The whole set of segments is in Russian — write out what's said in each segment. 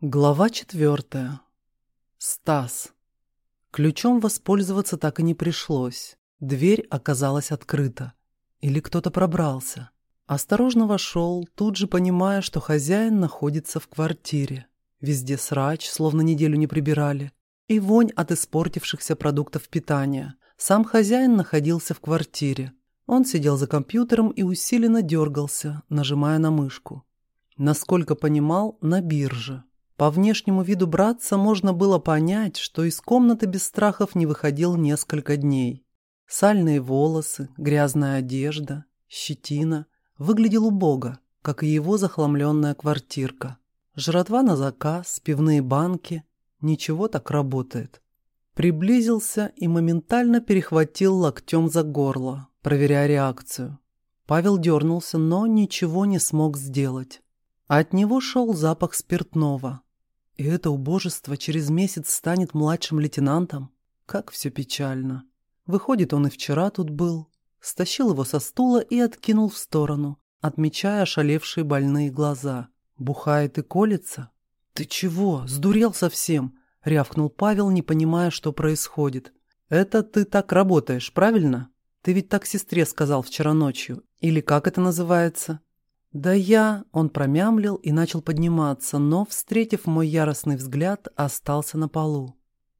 Глава четвертая. Стас. Ключом воспользоваться так и не пришлось. Дверь оказалась открыта. Или кто-то пробрался. Осторожно вошел, тут же понимая, что хозяин находится в квартире. Везде срач, словно неделю не прибирали. И вонь от испортившихся продуктов питания. Сам хозяин находился в квартире. Он сидел за компьютером и усиленно дергался, нажимая на мышку. Насколько понимал, на бирже. По внешнему виду братца можно было понять, что из комнаты без страхов не выходил несколько дней. Сальные волосы, грязная одежда, щетина. Выглядел убого, как и его захламленная квартирка. Жратва на заказ, пивные банки. Ничего так работает. Приблизился и моментально перехватил локтем за горло, проверяя реакцию. Павел дернулся, но ничего не смог сделать. От него шел запах спиртного. И это убожество через месяц станет младшим лейтенантом? Как все печально. Выходит, он и вчера тут был. Стащил его со стула и откинул в сторону, отмечая ошалевшие больные глаза. Бухает и колется? «Ты чего? Сдурел совсем?» — рявкнул Павел, не понимая, что происходит. «Это ты так работаешь, правильно? Ты ведь так сестре сказал вчера ночью. Или как это называется?» «Да я...» — он промямлил и начал подниматься, но, встретив мой яростный взгляд, остался на полу.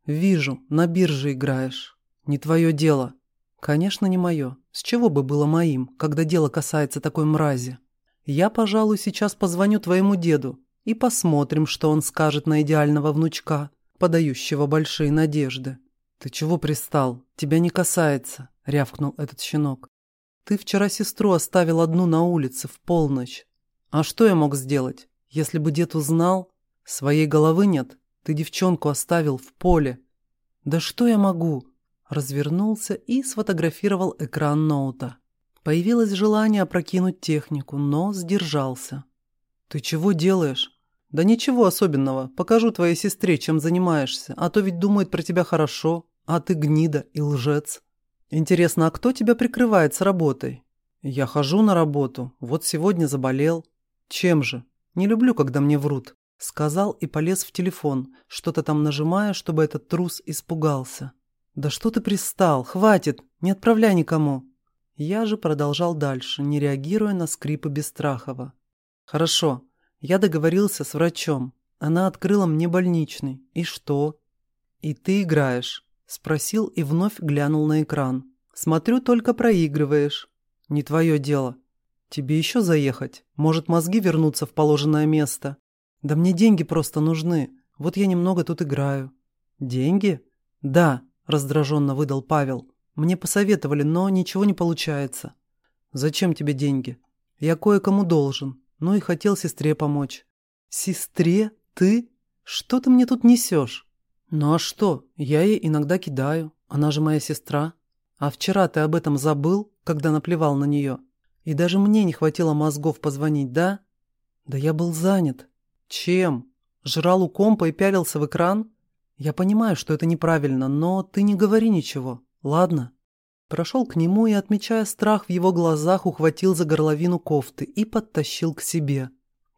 «Вижу, на бирже играешь. Не твое дело». «Конечно, не мое. С чего бы было моим, когда дело касается такой мрази? Я, пожалуй, сейчас позвоню твоему деду и посмотрим, что он скажет на идеального внучка, подающего большие надежды». «Ты чего пристал? Тебя не касается», — рявкнул этот щенок. Ты вчера сестру оставил одну на улице в полночь. А что я мог сделать, если бы дед узнал? Своей головы нет, ты девчонку оставил в поле. Да что я могу? Развернулся и сфотографировал экран ноута. Появилось желание опрокинуть технику, но сдержался. Ты чего делаешь? Да ничего особенного. Покажу твоей сестре, чем занимаешься, а то ведь думает про тебя хорошо, а ты гнида и лжец. «Интересно, а кто тебя прикрывает с работой?» «Я хожу на работу. Вот сегодня заболел». «Чем же? Не люблю, когда мне врут». Сказал и полез в телефон, что-то там нажимая, чтобы этот трус испугался. «Да что ты пристал? Хватит! Не отправляй никому!» Я же продолжал дальше, не реагируя на скрипы Бестрахова. «Хорошо. Я договорился с врачом. Она открыла мне больничный. И что?» «И ты играешь. Спросил и вновь глянул на экран. «Смотрю, только проигрываешь. Не твое дело. Тебе еще заехать? Может, мозги вернуться в положенное место? Да мне деньги просто нужны. Вот я немного тут играю». «Деньги?» «Да», — раздраженно выдал Павел. «Мне посоветовали, но ничего не получается». «Зачем тебе деньги?» «Я кое-кому должен. Ну и хотел сестре помочь». «Сестре? Ты? Что ты мне тут несешь?» «Ну а что? Я ей иногда кидаю. Она же моя сестра. А вчера ты об этом забыл, когда наплевал на нее? И даже мне не хватило мозгов позвонить, да? Да я был занят. Чем? Жрал у компа и пялился в экран? Я понимаю, что это неправильно, но ты не говори ничего, ладно?» Прошел к нему и, отмечая страх в его глазах, ухватил за горловину кофты и подтащил к себе.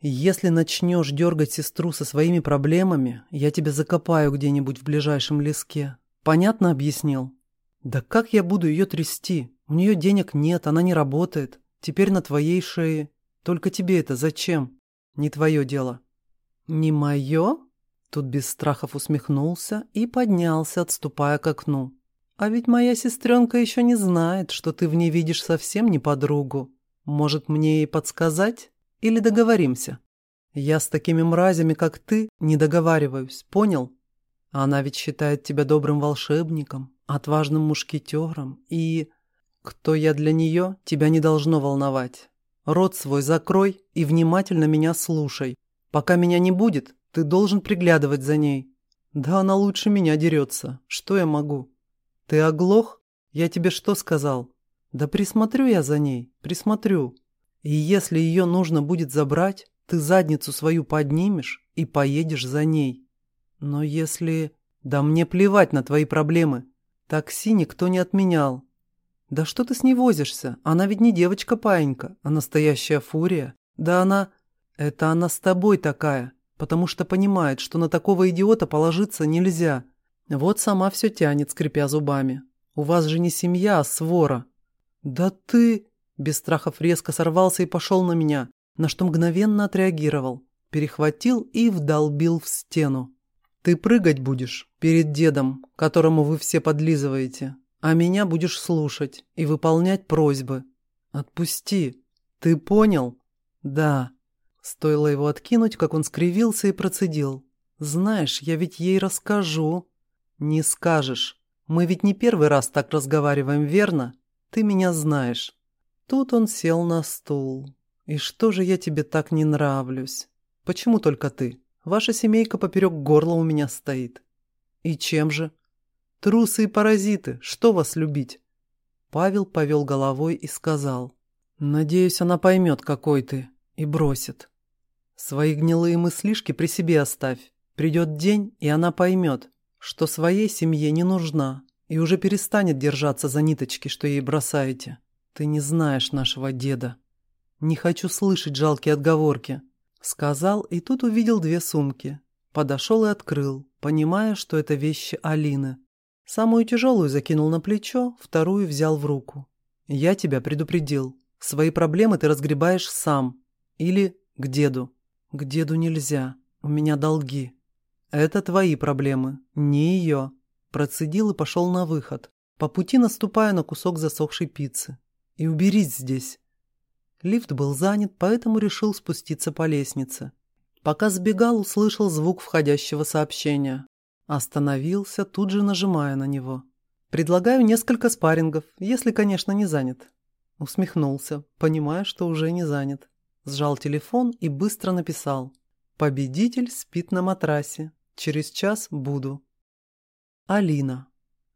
Если начнешь дергать сестру со своими проблемами, я тебя закопаю где-нибудь в ближайшем леске. Понятно объяснил? Да как я буду ее трясти? У нее денег нет, она не работает. Теперь на твоей шее. Только тебе это зачем? Не твое дело. Не мое? Тут без страхов усмехнулся и поднялся, отступая к окну. А ведь моя сестренка еще не знает, что ты в ней видишь совсем не подругу. Может, мне ей подсказать? Или договоримся? Я с такими мразями, как ты, не договариваюсь, понял? Она ведь считает тебя добрым волшебником, отважным мушкетером, и... Кто я для нее, тебя не должно волновать. Рот свой закрой и внимательно меня слушай. Пока меня не будет, ты должен приглядывать за ней. Да она лучше меня дерется. Что я могу? Ты оглох? Я тебе что сказал? Да присмотрю я за ней, присмотрю. И если ее нужно будет забрать, ты задницу свою поднимешь и поедешь за ней. Но если... Да мне плевать на твои проблемы. Такси никто не отменял. Да что ты с ней возишься? Она ведь не девочка-паинька, а настоящая фурия. Да она... Это она с тобой такая. потому что понимает, что на такого идиота положиться нельзя. Вот сама все тянет, скрипя зубами. У вас же не семья, а свора. Да ты... Без страхов резко сорвался и пошел на меня, на что мгновенно отреагировал. Перехватил и вдолбил в стену. Ты прыгать будешь перед дедом, которому вы все подлизываете, а меня будешь слушать и выполнять просьбы. Отпусти. Ты понял? Да. Стоило его откинуть, как он скривился и процедил. Знаешь, я ведь ей расскажу. Не скажешь. Мы ведь не первый раз так разговариваем, верно? Ты меня знаешь. Тут он сел на стул. «И что же я тебе так не нравлюсь? Почему только ты? Ваша семейка поперек горла у меня стоит». «И чем же?» «Трусы и паразиты, что вас любить?» Павел повел головой и сказал. «Надеюсь, она поймет, какой ты, и бросит. Свои гнилые мыслишки при себе оставь. Придет день, и она поймет, что своей семье не нужна, и уже перестанет держаться за ниточки, что ей бросаете». «Ты не знаешь нашего деда. Не хочу слышать жалкие отговорки», — сказал, и тут увидел две сумки. Подошел и открыл, понимая, что это вещи Алины. Самую тяжелую закинул на плечо, вторую взял в руку. «Я тебя предупредил. Свои проблемы ты разгребаешь сам. Или к деду. К деду нельзя. У меня долги. Это твои проблемы, не ее». Процедил и пошел на выход, по пути наступая на кусок засохшей пиццы и уберись здесь». Лифт был занят, поэтому решил спуститься по лестнице. Пока сбегал, услышал звук входящего сообщения. Остановился, тут же нажимая на него. «Предлагаю несколько спаррингов, если, конечно, не занят». Усмехнулся, понимая, что уже не занят. Сжал телефон и быстро написал. «Победитель спит на матрасе. Через час буду». Алина.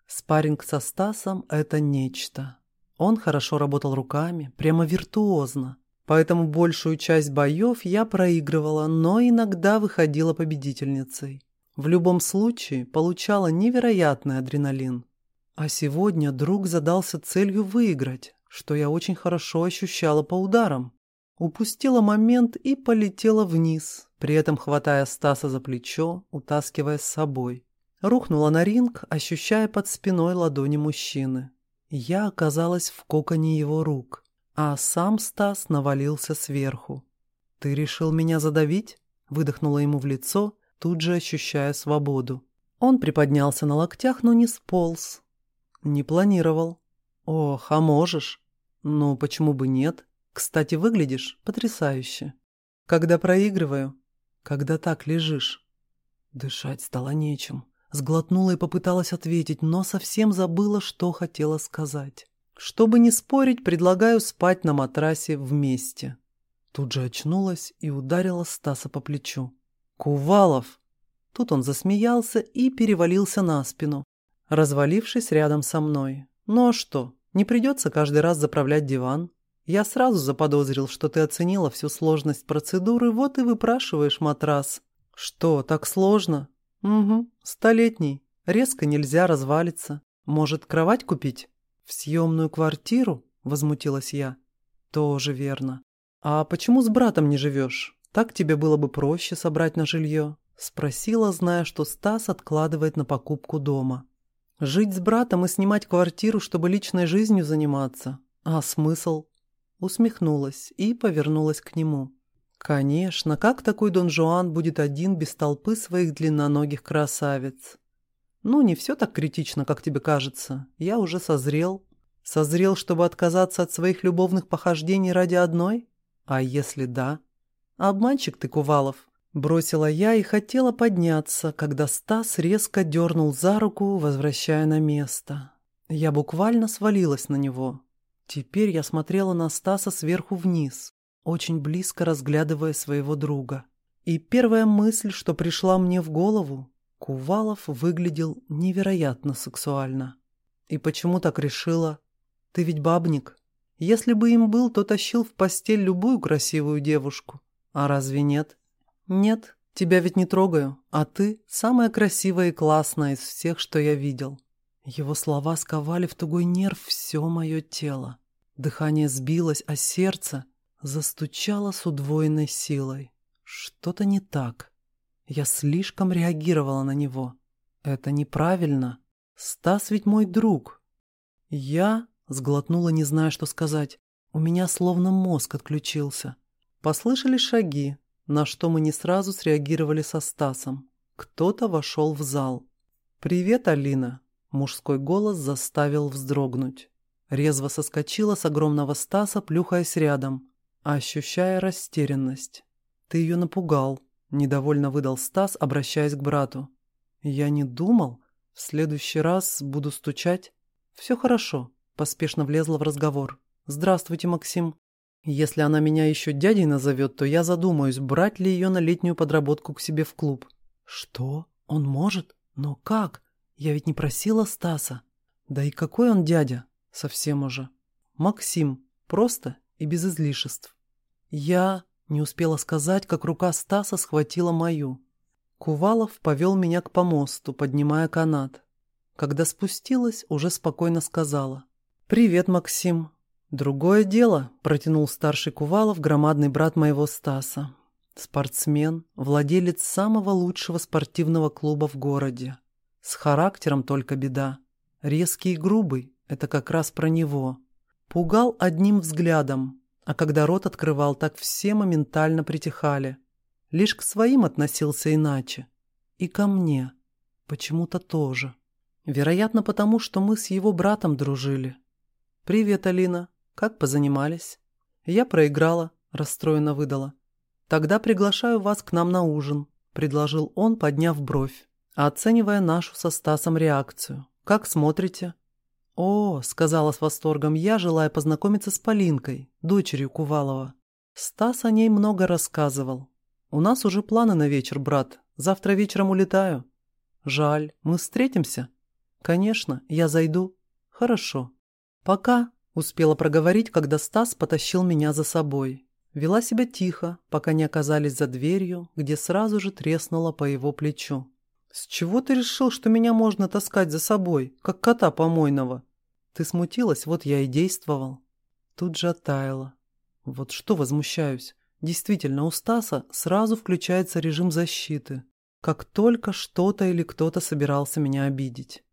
Спарринг со Стасом – это нечто. Он хорошо работал руками, прямо виртуозно. Поэтому большую часть боев я проигрывала, но иногда выходила победительницей. В любом случае получала невероятный адреналин. А сегодня друг задался целью выиграть, что я очень хорошо ощущала по ударам. Упустила момент и полетела вниз, при этом хватая Стаса за плечо, утаскивая с собой. Рухнула на ринг, ощущая под спиной ладони мужчины. Я оказалась в коконе его рук, а сам Стас навалился сверху. «Ты решил меня задавить?» — выдохнула ему в лицо, тут же ощущая свободу. Он приподнялся на локтях, но не сполз. Не планировал. «Ох, а можешь?» «Ну, почему бы нет? Кстати, выглядишь потрясающе. Когда проигрываю, когда так лежишь». Дышать стало нечем. Сглотнула и попыталась ответить, но совсем забыла, что хотела сказать. Чтобы не спорить, предлагаю спать на матрасе вместе. Тут же очнулась и ударила Стаса по плечу. «Кувалов!» Тут он засмеялся и перевалился на спину, развалившись рядом со мной. «Ну а что, не придется каждый раз заправлять диван? Я сразу заподозрил, что ты оценила всю сложность процедуры, вот и выпрашиваешь матрас». «Что, так сложно?» «Угу, столетний. Резко нельзя развалиться. Может, кровать купить?» «В съемную квартиру?» — возмутилась я. «Тоже верно. А почему с братом не живешь? Так тебе было бы проще собрать на жилье?» — спросила, зная, что Стас откладывает на покупку дома. «Жить с братом и снимать квартиру, чтобы личной жизнью заниматься? А смысл?» Усмехнулась и повернулась к нему. Конечно, как такой Дон Жуан будет один без толпы своих длинноногих красавиц? Ну, не все так критично, как тебе кажется. Я уже созрел. Созрел, чтобы отказаться от своих любовных похождений ради одной? А если да? Обманщик ты, Кувалов. Бросила я и хотела подняться, когда Стас резко дернул за руку, возвращая на место. Я буквально свалилась на него. Теперь я смотрела на Стаса сверху вниз очень близко разглядывая своего друга. И первая мысль, что пришла мне в голову, Кувалов выглядел невероятно сексуально. И почему так решила? Ты ведь бабник. Если бы им был, то тащил в постель любую красивую девушку. А разве нет? Нет, тебя ведь не трогаю, а ты самая красивая и классная из всех, что я видел. Его слова сковали в тугой нерв все мое тело. Дыхание сбилось, а сердце Застучало с удвоенной силой. Что-то не так. Я слишком реагировала на него. Это неправильно. Стас ведь мой друг. Я сглотнула, не зная, что сказать. У меня словно мозг отключился. Послышали шаги, на что мы не сразу среагировали со Стасом. Кто-то вошел в зал. «Привет, Алина!» Мужской голос заставил вздрогнуть. Резво соскочила с огромного Стаса, плюхаясь рядом, ощущая растерянность. «Ты ее напугал», — недовольно выдал Стас, обращаясь к брату. «Я не думал. В следующий раз буду стучать». «Все хорошо», — поспешно влезла в разговор. «Здравствуйте, Максим. Если она меня еще дядей назовет, то я задумаюсь, брать ли ее на летнюю подработку к себе в клуб». «Что? Он может? Но как? Я ведь не просила Стаса». «Да и какой он дядя? Совсем уже». «Максим. Просто и без излишеств». «Я...» Не успела сказать, как рука Стаса схватила мою. Кувалов повел меня к помосту, поднимая канат. Когда спустилась, уже спокойно сказала. «Привет, Максим». «Другое дело», — протянул старший Кувалов, громадный брат моего Стаса. Спортсмен, владелец самого лучшего спортивного клуба в городе. С характером только беда. Резкий и грубый — это как раз про него. Пугал одним взглядом, а когда рот открывал, так все моментально притихали. Лишь к своим относился иначе. И ко мне. Почему-то тоже. Вероятно, потому что мы с его братом дружили. «Привет, Алина. Как позанимались?» Я проиграла, расстроенно выдала. «Тогда приглашаю вас к нам на ужин», — предложил он, подняв бровь, оценивая нашу со Стасом реакцию. «Как смотрите?» «О», — сказала с восторгом я, желая познакомиться с Полинкой, дочерью Кувалова. Стас о ней много рассказывал. «У нас уже планы на вечер, брат. Завтра вечером улетаю». «Жаль. Мы встретимся?» «Конечно. Я зайду». «Хорошо». «Пока», — успела проговорить, когда Стас потащил меня за собой. Вела себя тихо, пока не оказались за дверью, где сразу же треснула по его плечу. «С чего ты решил, что меня можно таскать за собой, как кота помойного?» «Ты смутилась, вот я и действовал». Тут же оттаяла. Вот что возмущаюсь. Действительно, у Стаса сразу включается режим защиты. Как только что-то или кто-то собирался меня обидеть.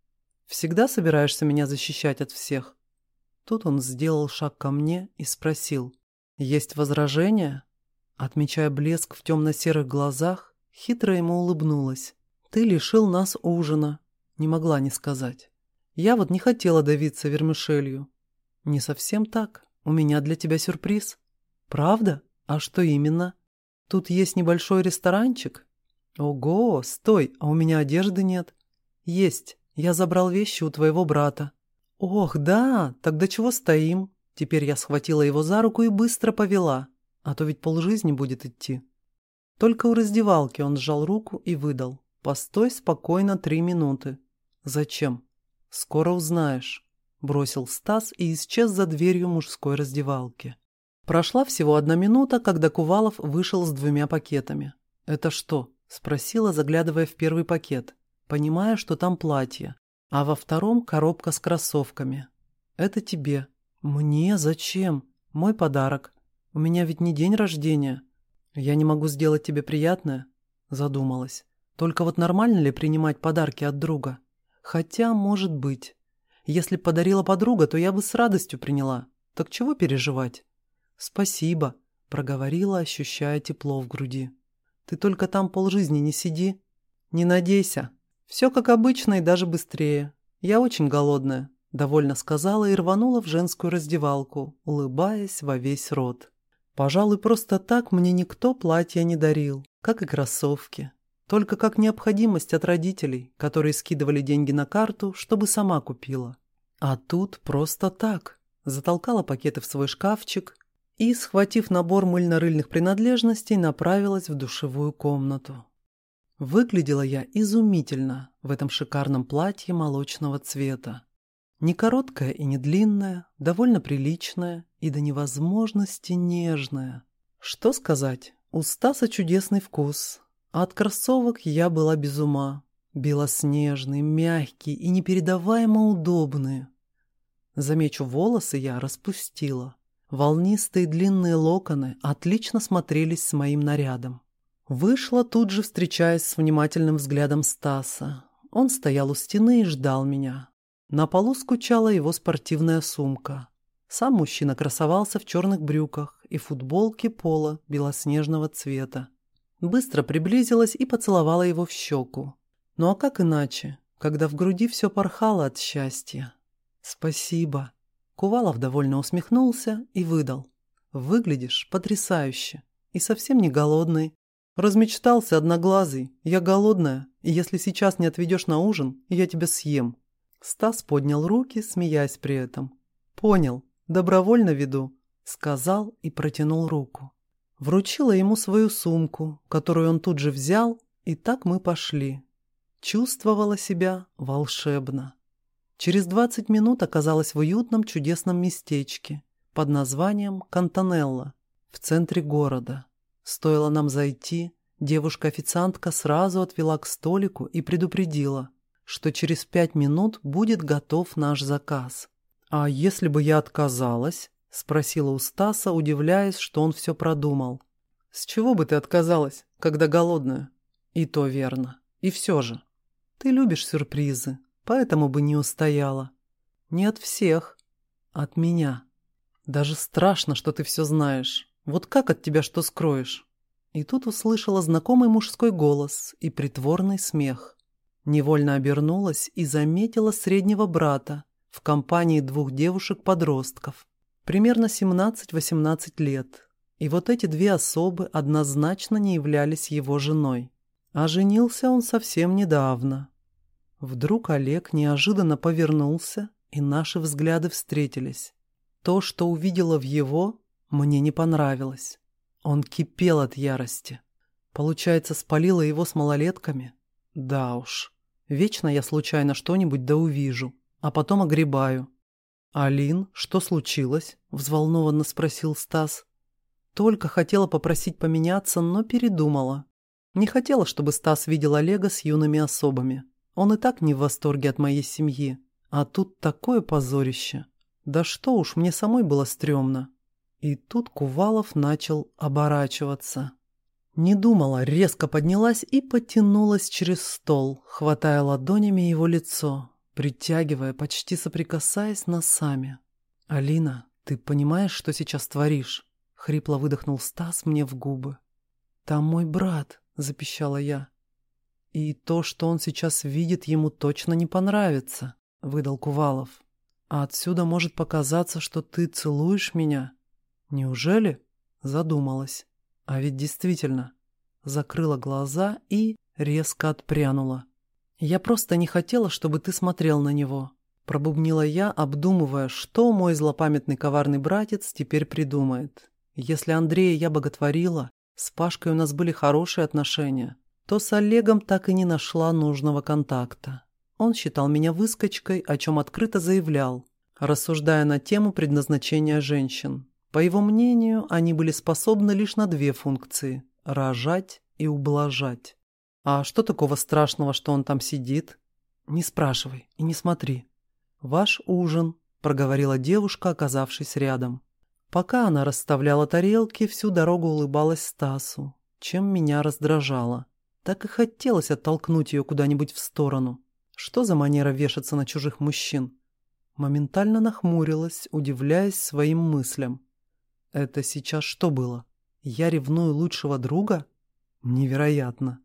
Всегда собираешься меня защищать от всех? Тут он сделал шаг ко мне и спросил. «Есть возражения?» Отмечая блеск в темно-серых глазах, хитро ему улыбнулась. «Ты лишил нас ужина», — не могла не сказать. «Я вот не хотела давиться вермишелью». «Не совсем так. У меня для тебя сюрприз». «Правда? А что именно?» «Тут есть небольшой ресторанчик». «Ого, стой, а у меня одежды нет». «Есть. Я забрал вещи у твоего брата». «Ох, да, тогда чего стоим?» Теперь я схватила его за руку и быстро повела, а то ведь полжизни будет идти. Только у раздевалки он сжал руку и выдал. «Постой спокойно три минуты». «Зачем?» «Скоро узнаешь», — бросил Стас и исчез за дверью мужской раздевалки. Прошла всего одна минута, когда Кувалов вышел с двумя пакетами. «Это что?» — спросила, заглядывая в первый пакет, понимая, что там платье, а во втором коробка с кроссовками. «Это тебе». «Мне? Зачем? Мой подарок. У меня ведь не день рождения. Я не могу сделать тебе приятное?» Задумалась. Только вот нормально ли принимать подарки от друга? Хотя, может быть. Если подарила подруга, то я бы с радостью приняла. Так чего переживать? Спасибо, проговорила, ощущая тепло в груди. Ты только там полжизни не сиди. Не надейся. Все как обычно и даже быстрее. Я очень голодная, довольно сказала и рванула в женскую раздевалку, улыбаясь во весь рот. Пожалуй, просто так мне никто платья не дарил, как и кроссовки. Только как необходимость от родителей, которые скидывали деньги на карту, чтобы сама купила. А тут просто так. Затолкала пакеты в свой шкафчик и, схватив набор мыльно-рыльных принадлежностей, направилась в душевую комнату. Выглядела я изумительно в этом шикарном платье молочного цвета. Не короткая и не длинная, довольно приличная и до невозможности нежная. Что сказать, у Стаса чудесный вкус, от кроссовок я была без ума. Белоснежные, мягкие и непередаваемо удобные. Замечу, волосы я распустила. Волнистые длинные локоны отлично смотрелись с моим нарядом. Вышла тут же, встречаясь с внимательным взглядом Стаса. Он стоял у стены и ждал меня. На полу скучала его спортивная сумка. Сам мужчина красовался в черных брюках и футболке пола белоснежного цвета. Быстро приблизилась и поцеловала его в щеку. Ну а как иначе, когда в груди все порхало от счастья? «Спасибо». Кувалов довольно усмехнулся и выдал. «Выглядишь потрясающе и совсем не голодный. Размечтался одноглазый, я голодная, и если сейчас не отведешь на ужин, я тебя съем». Стас поднял руки, смеясь при этом. «Понял, добровольно веду», — сказал и протянул руку. Вручила ему свою сумку, которую он тут же взял, и так мы пошли. Чувствовала себя волшебно. Через 20 минут оказалась в уютном чудесном местечке под названием Кантанелла в центре города. Стоило нам зайти, девушка-официантка сразу отвела к столику и предупредила, что через пять минут будет готов наш заказ. «А если бы я отказалась?» — спросила у Стаса, удивляясь, что он все продумал. «С чего бы ты отказалась, когда голодная?» «И то верно. И все же. Ты любишь сюрпризы, поэтому бы не устояла. Не от всех, от меня. Даже страшно, что ты все знаешь. Вот как от тебя что скроешь?» И тут услышала знакомый мужской голос и притворный смех. Невольно обернулась и заметила среднего брата в компании двух девушек-подростков, примерно 17-18 лет. И вот эти две особы однозначно не являлись его женой. А женился он совсем недавно. Вдруг Олег неожиданно повернулся, и наши взгляды встретились. То, что увидела в его, мне не понравилось. Он кипел от ярости. Получается, спалила его с малолетками? Да уж. Вечно я случайно что-нибудь да увижу, а потом огребаю. «Алин, что случилось?» — взволнованно спросил Стас. Только хотела попросить поменяться, но передумала. Не хотела, чтобы Стас видел Олега с юными особами. Он и так не в восторге от моей семьи. А тут такое позорище. Да что уж, мне самой было стрёмно. И тут Кувалов начал оборачиваться. Не думала, резко поднялась и потянулась через стол, хватая ладонями его лицо, притягивая, почти соприкасаясь носами. «Алина, ты понимаешь, что сейчас творишь?» — хрипло выдохнул Стас мне в губы. «Там мой брат», — запищала я. «И то, что он сейчас видит, ему точно не понравится», — выдал Кувалов. «А отсюда может показаться, что ты целуешь меня». Неужели? Задумалась. А ведь действительно. Закрыла глаза и резко отпрянула. Я просто не хотела, чтобы ты смотрел на него. Пробубнила я, обдумывая, что мой злопамятный коварный братец теперь придумает. Если Андрея я боготворила, с Пашкой у нас были хорошие отношения, то с Олегом так и не нашла нужного контакта. Он считал меня выскочкой, о чем открыто заявлял, рассуждая на тему предназначения женщин. По его мнению, они были способны лишь на две функции – рожать и ублажать. А что такого страшного, что он там сидит? Не спрашивай и не смотри. Ваш ужин, проговорила девушка, оказавшись рядом. Пока она расставляла тарелки, всю дорогу улыбалась Стасу, чем меня раздражало. Так и хотелось оттолкнуть ее куда-нибудь в сторону. Что за манера вешаться на чужих мужчин? Моментально нахмурилась, удивляясь своим мыслям. Это сейчас что было? Я ревную лучшего друга? Невероятно.